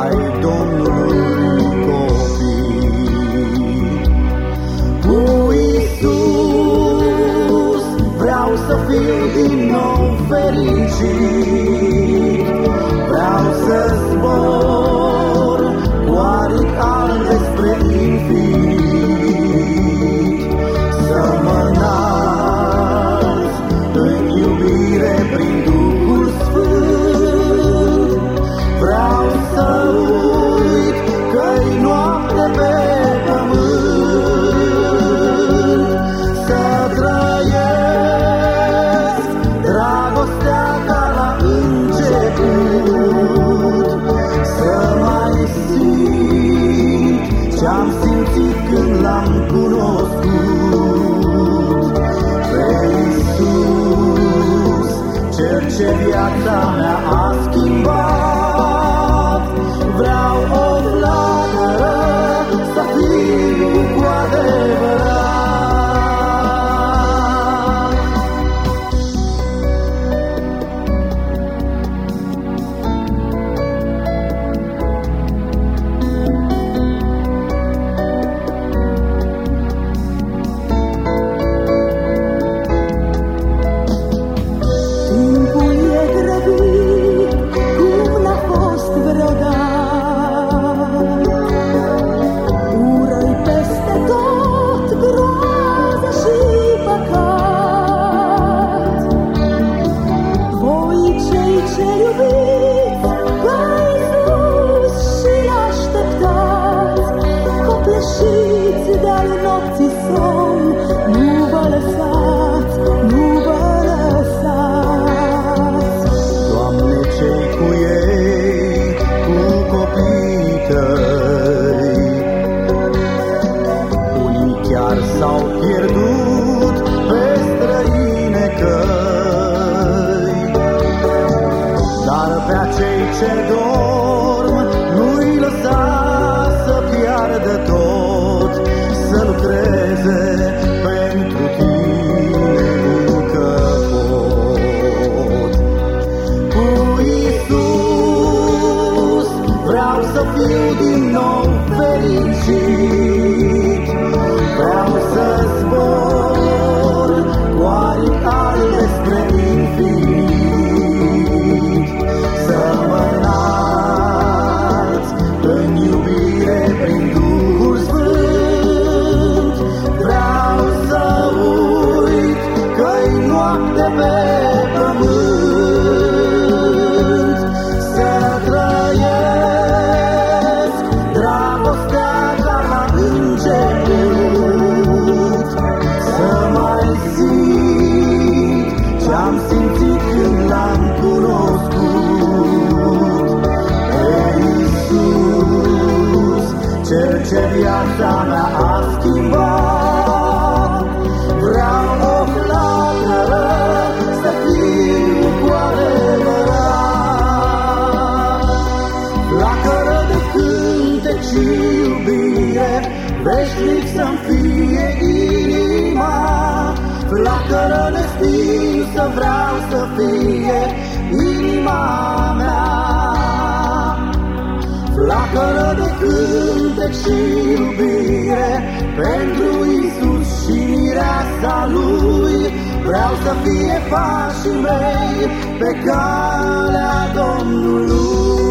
ai Domnului copii. Cu Iisus vreau să fiu din nou fericit. Ce viața mea a nopții somn, nu vă lăsați, nu vă lăsați. Doamne, cei cu ei, cu copiii tăi, unii chiar s-au pierdut pe străine căi, dar pe acei ce dorm cel ce viața mea a schimbat, vreau o flacără să fiu cu adevărat. Flacără de cântec și iubire, veșnic să-mi fie inima. Flacără de stinsă vreau să fie inima mea. Flacără de cântec și iubire pentru Isus și mireasa Lui. Vreau să fie pașii mei pe calea Domnului.